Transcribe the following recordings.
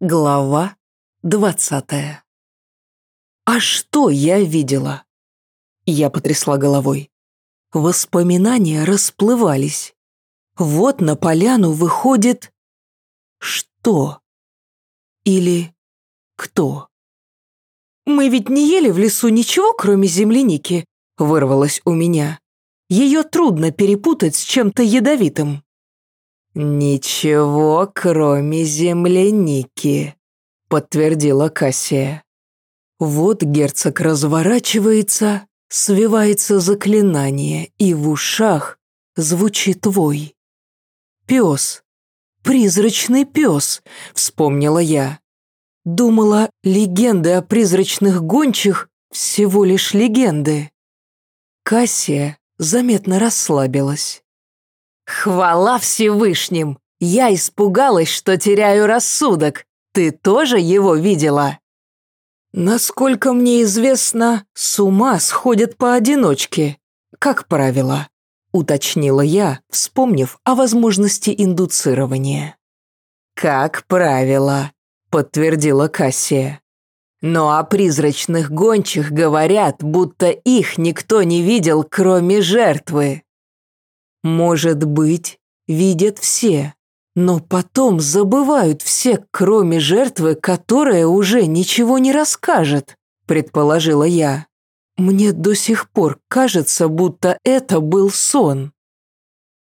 Глава двадцатая. А что я видела? Я потрясла головой. Воспоминания расплывались. Вот на поляну выходит... Что? Или кто? «Мы ведь не ели в лесу ничего, кроме земляники», — вырвалось у меня. Ее трудно перепутать с чем-то ядовитым. «Ничего, кроме земляники», — подтвердила Кассия. Вот герцог разворачивается, свивается заклинание, и в ушах звучит вой. «Пес! Призрачный пес!» — вспомнила я. Думала, легенды о призрачных гончих всего лишь легенды. Кассия заметно расслабилась. «Хвала Всевышним! Я испугалась, что теряю рассудок. Ты тоже его видела?» «Насколько мне известно, с ума сходят поодиночке, как правило», уточнила я, вспомнив о возможности индуцирования. «Как правило», подтвердила Кассия. Но о призрачных гончих говорят, будто их никто не видел, кроме жертвы. Может быть, видят все, но потом забывают все, кроме жертвы, которая уже ничего не расскажет, предположила я. Мне до сих пор кажется, будто это был сон.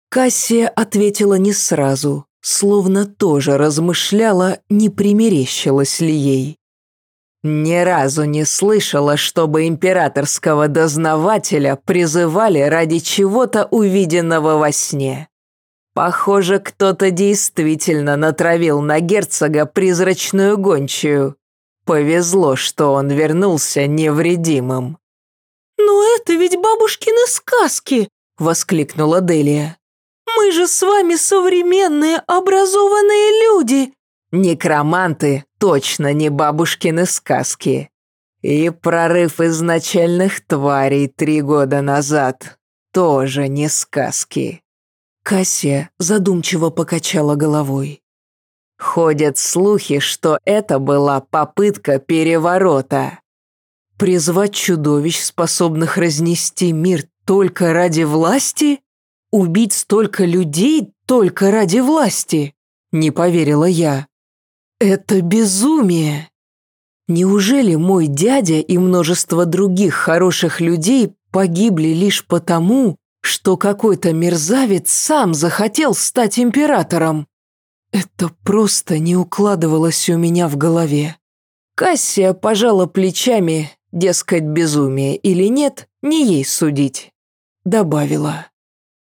Кассия ответила не сразу, словно тоже размышляла, не примерещилась ли ей. Ни разу не слышала, чтобы императорского дознавателя призывали ради чего-то увиденного во сне. Похоже, кто-то действительно натравил на герцога призрачную гончую. Повезло, что он вернулся невредимым. «Но это ведь бабушкины сказки!» — воскликнула Делия. «Мы же с вами современные образованные люди!» Некроманты точно не бабушкины сказки. И прорыв изначальных тварей три года назад тоже не сказки. Кассия задумчиво покачала головой. Ходят слухи, что это была попытка переворота. Призвать чудовищ, способных разнести мир только ради власти? Убить столько людей только ради власти? Не поверила я. Это безумие. Неужели мой дядя и множество других хороших людей погибли лишь потому, что какой-то мерзавец сам захотел стать императором? Это просто не укладывалось у меня в голове. Кассия пожала плечами, дескать, безумие или нет, не ей судить. Добавила.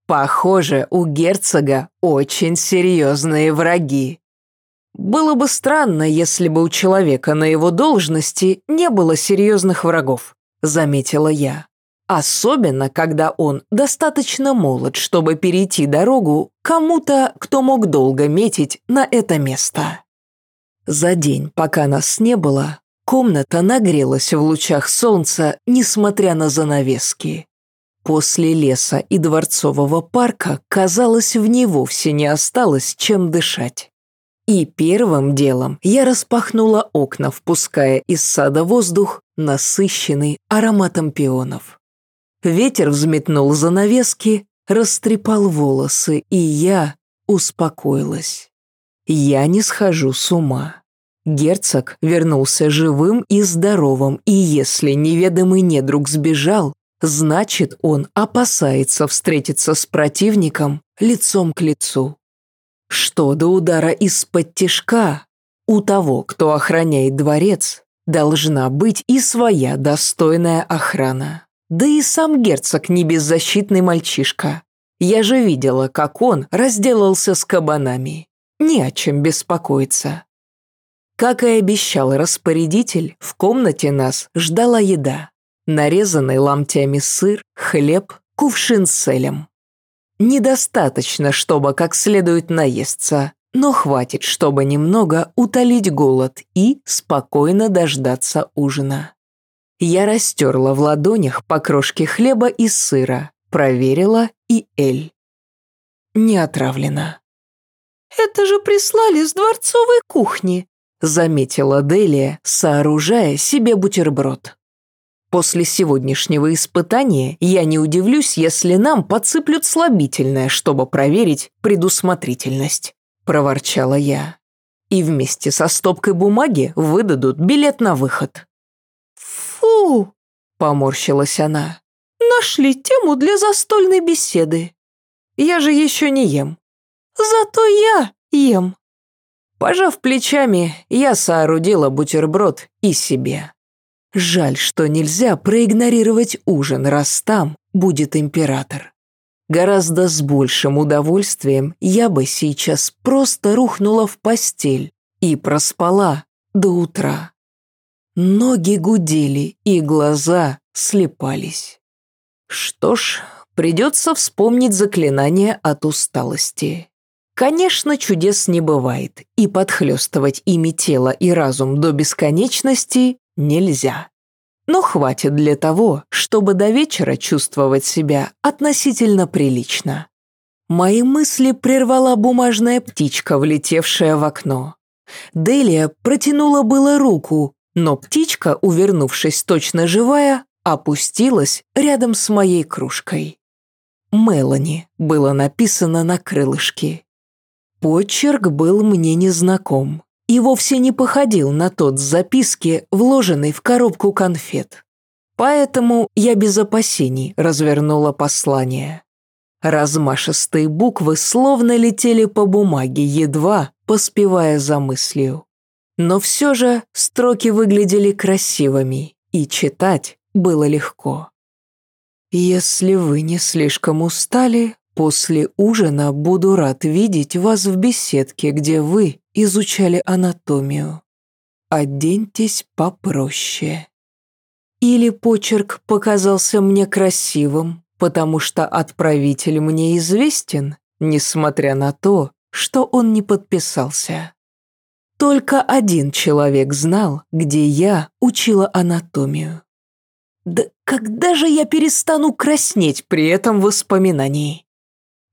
Похоже, у герцога очень серьезные враги. Было бы странно, если бы у человека на его должности не было серьезных врагов, заметила я. Особенно, когда он достаточно молод, чтобы перейти дорогу кому-то, кто мог долго метить на это место. За день, пока нас не было, комната нагрелась в лучах солнца, несмотря на занавески. После леса и дворцового парка, казалось, в ней вовсе не осталось чем дышать. И первым делом я распахнула окна, впуская из сада воздух, насыщенный ароматом пионов. Ветер взметнул занавески, растрепал волосы, и я успокоилась. Я не схожу с ума. Герцог вернулся живым и здоровым, и если неведомый недруг сбежал, значит, он опасается встретиться с противником лицом к лицу. Что до удара из-под тишка, у того, кто охраняет дворец, должна быть и своя достойная охрана. Да и сам герцог не беззащитный мальчишка. Я же видела, как он разделался с кабанами. Не о чем беспокоиться. Как и обещал распорядитель, в комнате нас ждала еда. Нарезанный ломтями сыр, хлеб, кувшин с элем. Недостаточно, чтобы как следует наесться, но хватит, чтобы немного утолить голод и спокойно дождаться ужина. Я растерла в ладонях по крошке хлеба и сыра, проверила и эль. Не отравлена. «Это же прислали с дворцовой кухни», заметила Делия, сооружая себе бутерброд. После сегодняшнего испытания я не удивлюсь, если нам подсыплют слабительное, чтобы проверить предусмотрительность», – проворчала я. «И вместе со стопкой бумаги выдадут билет на выход». «Фу!» – поморщилась она. «Нашли тему для застольной беседы». «Я же еще не ем». «Зато я ем». Пожав плечами, я соорудила бутерброд и себе. Жаль, что нельзя проигнорировать ужин, раз там будет император. Гораздо с большим удовольствием я бы сейчас просто рухнула в постель и проспала до утра. Ноги гудели и глаза слепались. Что ж, придется вспомнить заклинание от усталости. Конечно, чудес не бывает, и подхлестывать ими тело и разум до бесконечности нельзя. Но хватит для того, чтобы до вечера чувствовать себя относительно прилично. Мои мысли прервала бумажная птичка, влетевшая в окно. Делия протянула было руку, но птичка, увернувшись точно живая, опустилась рядом с моей кружкой. «Мелани» было написано на крылышке. Почерк был мне незнаком и вовсе не походил на тот с записки, вложенный в коробку конфет. Поэтому я без опасений развернула послание. Размашистые буквы словно летели по бумаге, едва поспевая за мыслью. Но все же строки выглядели красивыми, и читать было легко. «Если вы не слишком устали, после ужина буду рад видеть вас в беседке, где вы изучали анатомию. Оденьтесь попроще. Или почерк показался мне красивым, потому что отправитель мне известен, несмотря на то, что он не подписался. Только один человек знал, где я учила анатомию. Да когда же я перестану краснеть при этом воспоминании?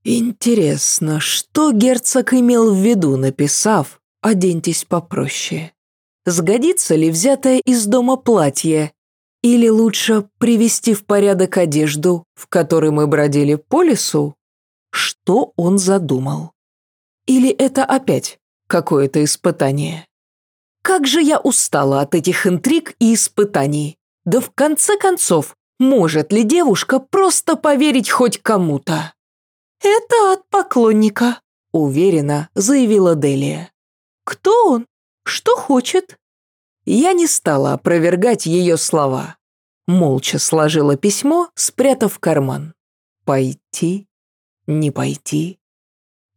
Интересно, что герцог имел в виду, написав «оденьтесь попроще»? Сгодится ли взятое из дома платье? Или лучше привести в порядок одежду, в которой мы бродили по лесу? Что он задумал? Или это опять какое-то испытание? Как же я устала от этих интриг и испытаний. Да в конце концов, может ли девушка просто поверить хоть кому-то? «Это от поклонника», — уверенно заявила Делия. «Кто он? Что хочет?» Я не стала опровергать ее слова. Молча сложила письмо, спрятав в карман. Пойти? Не пойти?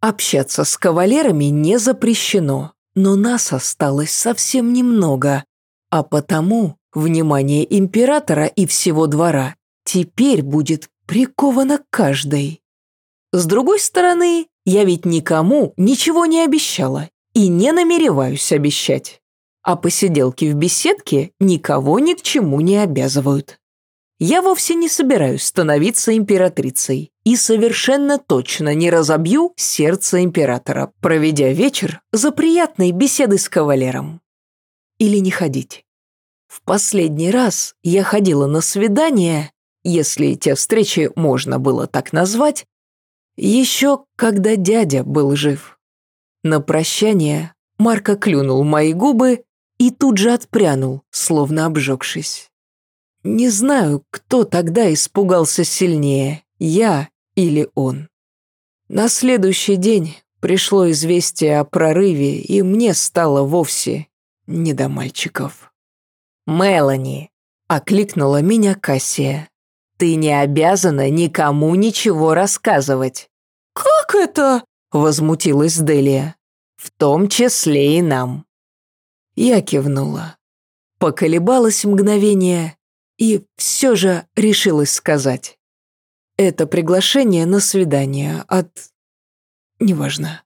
Общаться с кавалерами не запрещено, но нас осталось совсем немного, а потому внимание императора и всего двора теперь будет приковано каждой. С другой стороны, я ведь никому ничего не обещала и не намереваюсь обещать. А посиделки в беседке никого ни к чему не обязывают. Я вовсе не собираюсь становиться императрицей и совершенно точно не разобью сердце императора, проведя вечер за приятной беседой с кавалером. Или не ходить. В последний раз я ходила на свидание, если те встречи можно было так назвать, еще когда дядя был жив. На прощание Марко клюнул мои губы и тут же отпрянул, словно обжегшись. Не знаю, кто тогда испугался сильнее, я или он. На следующий день пришло известие о прорыве, и мне стало вовсе не до мальчиков. «Мелани!» — окликнула меня Кассия. Ты не обязана никому ничего рассказывать». «Как это?» – возмутилась Делия. «В том числе и нам». Я кивнула. Поколебалась мгновение и все же решилась сказать. Это приглашение на свидание от... Неважно.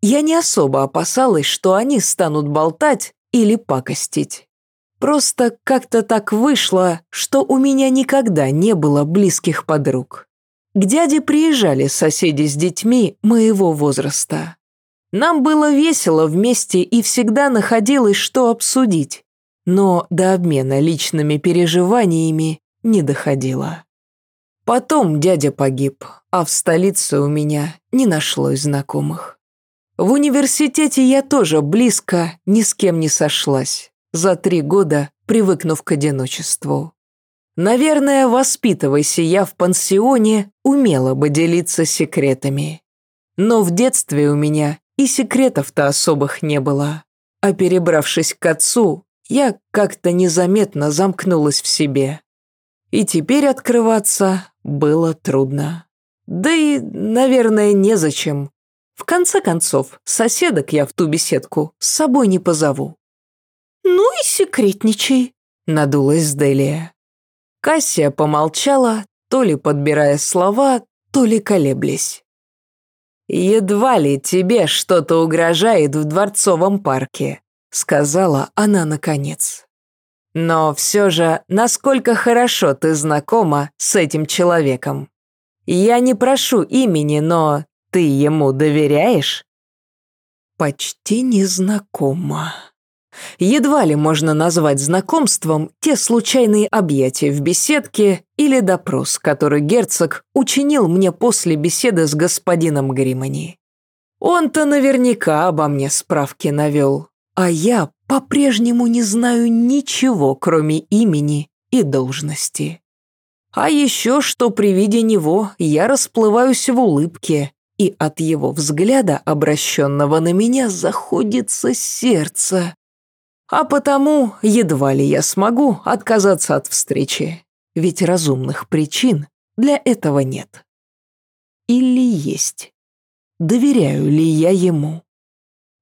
Я не особо опасалась, что они станут болтать или пакостить. Просто как-то так вышло, что у меня никогда не было близких подруг. К дяде приезжали соседи с детьми моего возраста. Нам было весело вместе и всегда находилось, что обсудить, но до обмена личными переживаниями не доходило. Потом дядя погиб, а в столице у меня не нашлось знакомых. В университете я тоже близко ни с кем не сошлась, за три года привыкнув к одиночеству. Наверное, воспитывайся я в пансионе, умела бы делиться секретами. Но в детстве у меня и секретов-то особых не было. А перебравшись к отцу, я как-то незаметно замкнулась в себе. И теперь открываться было трудно. Да и, наверное, незачем. В конце концов, соседок я в ту беседку с собой не позову. «Ну и секретничай», — надулась Делия. Кассия помолчала, то ли подбирая слова, то ли колеблясь. «Едва ли тебе что-то угрожает в Дворцовом парке», сказала она наконец. «Но все же, насколько хорошо ты знакома с этим человеком? Я не прошу имени, но ты ему доверяешь?» «Почти незнакома», Едва ли можно назвать знакомством те случайные объятия в беседке или допрос, который герцог учинил мне после беседы с господином Гримани. Он-то наверняка обо мне справки навел, а я по-прежнему не знаю ничего, кроме имени и должности. А еще что при виде него я расплываюсь в улыбке, и от его взгляда, обращенного на меня, заходится сердце. А потому едва ли я смогу отказаться от встречи, ведь разумных причин для этого нет. Или есть? Доверяю ли я ему?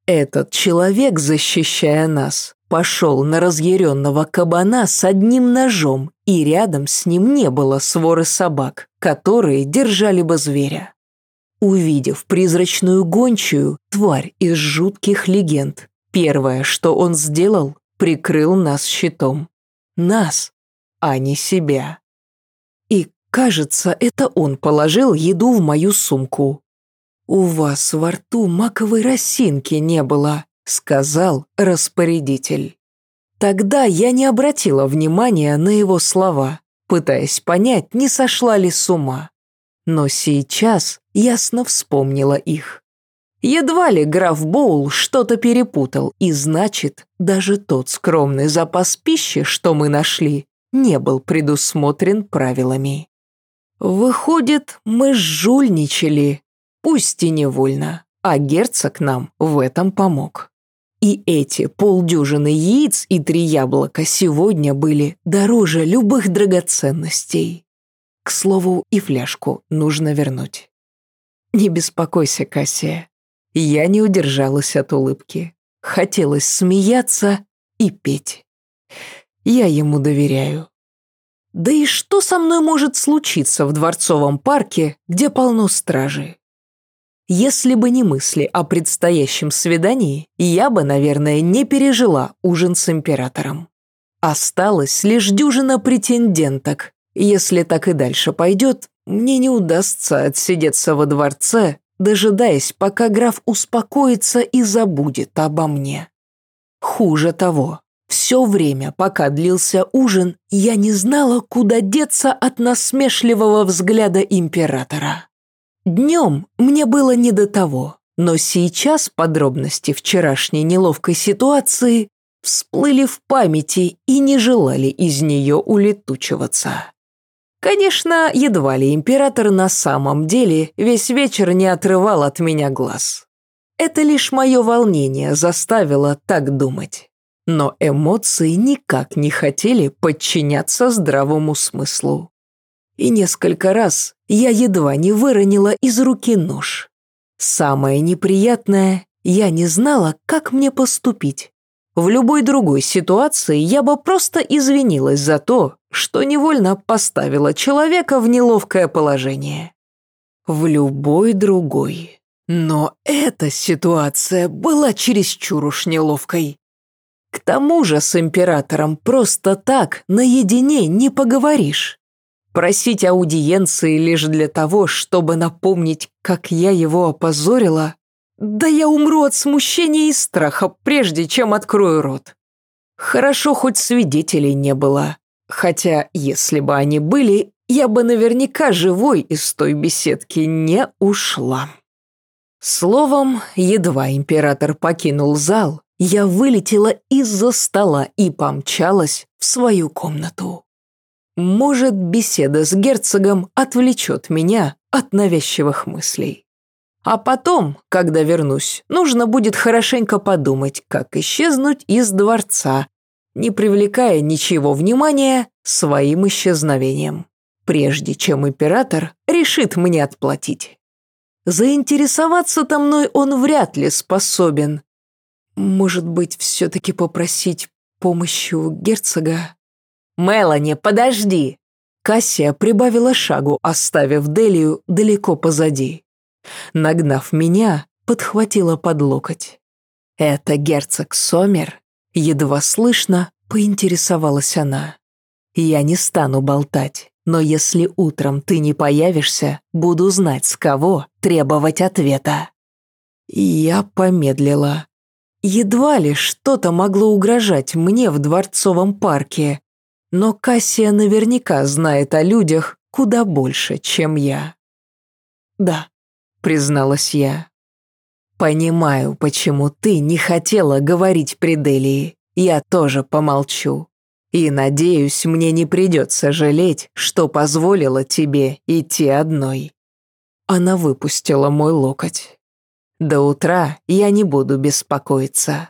Этот человек, защищая нас, пошел на разъяренного кабана с одним ножом, и рядом с ним не было своры собак, которые держали бы зверя. Увидев призрачную гончую, тварь из жутких легенд, Первое, что он сделал, прикрыл нас щитом. Нас, а не себя. И, кажется, это он положил еду в мою сумку. «У вас во рту маковой росинки не было», — сказал распорядитель. Тогда я не обратила внимания на его слова, пытаясь понять, не сошла ли с ума. Но сейчас ясно вспомнила их. Едва ли граф Боул что-то перепутал, и значит, даже тот скромный запас пищи, что мы нашли, не был предусмотрен правилами. Выходит, мы жульничали, пусть и невольно, а герцог нам в этом помог. И эти полдюжины яиц и три яблока сегодня были дороже любых драгоценностей. К слову, и фляжку нужно вернуть. Не беспокойся, Кассия, я не удержалась от улыбки. Хотелось смеяться и петь. Я ему доверяю. Да и что со мной может случиться в Дворцовом парке, где полно стражи? Если бы не мысли о предстоящем свидании, я бы, наверное, не пережила ужин с императором. Осталось лишь дюжина претенденток. Если так и дальше пойдет, мне не удастся отсидеться во дворце дожидаясь, пока граф успокоится и забудет обо мне. Хуже того, все время, пока длился ужин, я не знала, куда деться от насмешливого взгляда императора. Днем мне было не до того, но сейчас подробности вчерашней неловкой ситуации всплыли в памяти и не желали из нее улетучиваться. Конечно, едва ли император на самом деле весь вечер не отрывал от меня глаз. Это лишь мое волнение заставило так думать. Но эмоции никак не хотели подчиняться здравому смыслу. И несколько раз я едва не выронила из руки нож. Самое неприятное, я не знала, как мне поступить. В любой другой ситуации я бы просто извинилась за то, что невольно поставила человека в неловкое положение. В любой другой. Но эта ситуация была чересчур уж неловкой. К тому же с императором просто так наедине не поговоришь. Просить аудиенции лишь для того, чтобы напомнить, как я его опозорила, Да я умру от смущения и страха, прежде чем открою рот. Хорошо, хоть свидетелей не было. Хотя, если бы они были, я бы наверняка живой из той беседки не ушла. Словом, едва император покинул зал, я вылетела из-за стола и помчалась в свою комнату. Может, беседа с герцогом отвлечет меня от навязчивых мыслей. А потом, когда вернусь, нужно будет хорошенько подумать, как исчезнуть из дворца, не привлекая ничего внимания своим исчезновением, прежде чем император решит мне отплатить. Заинтересоваться-то мной он вряд ли способен. Может быть, все-таки попросить помощи у герцога? «Мелани, подожди!» Кассия прибавила шагу, оставив Делию далеко позади. Нагнав меня, подхватила под локоть. «Это герцог Сомер?» Едва слышно поинтересовалась она. «Я не стану болтать, но если утром ты не появишься, буду знать, с кого требовать ответа». Я помедлила. Едва ли что-то могло угрожать мне в Дворцовом парке, но Кассия наверняка знает о людях куда больше, чем я. «Да», — призналась я. «Понимаю, почему ты не хотела говорить при Делии. Я тоже помолчу. И, надеюсь, мне не придется жалеть, что позволила тебе идти одной». Она выпустила мой локоть. «До утра я не буду беспокоиться».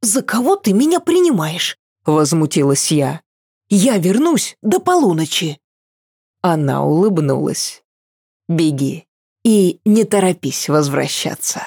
«За кого ты меня принимаешь?» — возмутилась я. Я вернусь до полуночи». Она улыбнулась. «Беги и не торопись возвращаться».